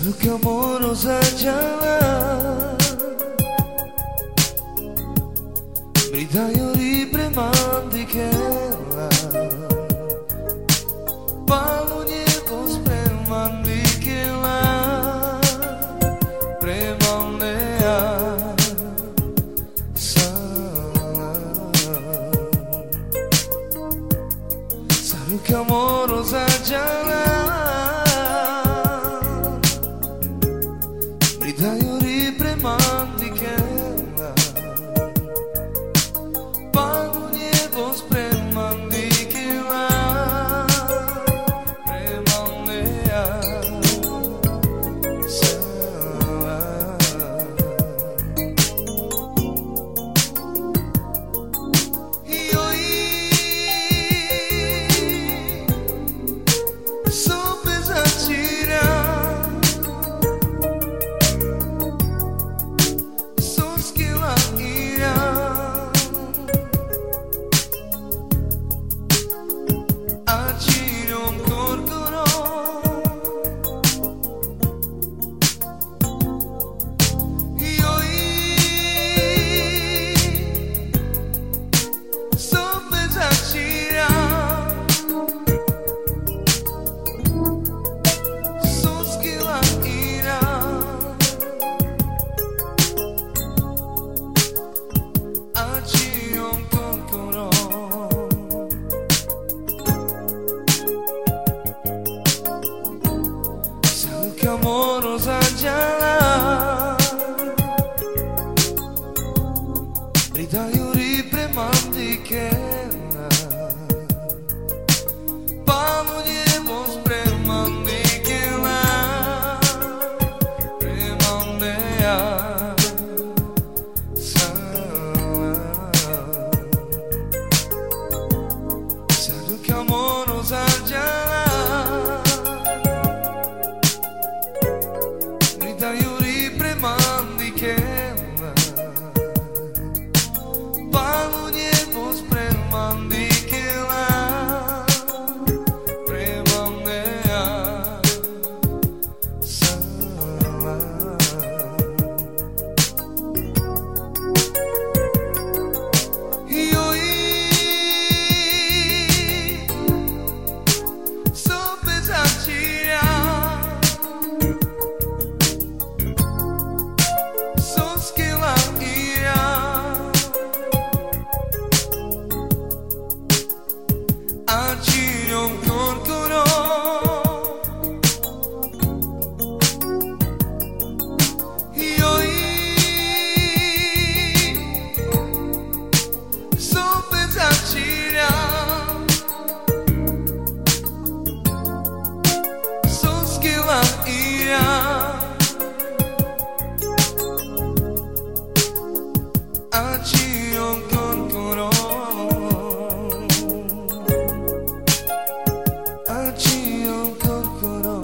Lalu kamu sejalan Beritaio libre mandichela Palu niebo spremandichela Prevalnea Sala Saru kamoro za 나요 care. acıyor kankorom Acıyor kankorom